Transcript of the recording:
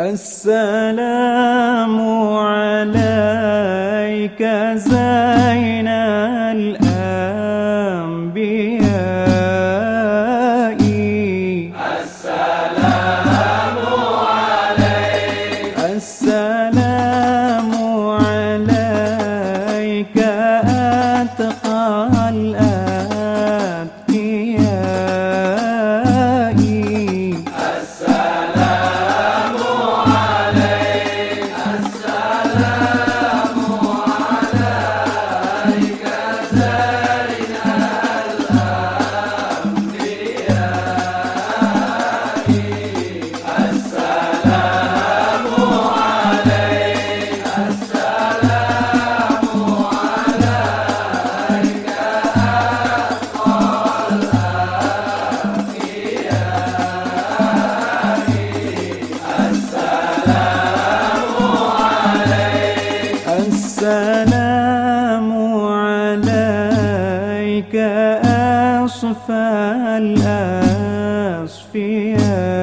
السلام عليك زين الأنبياء. أصفى الأصفياء.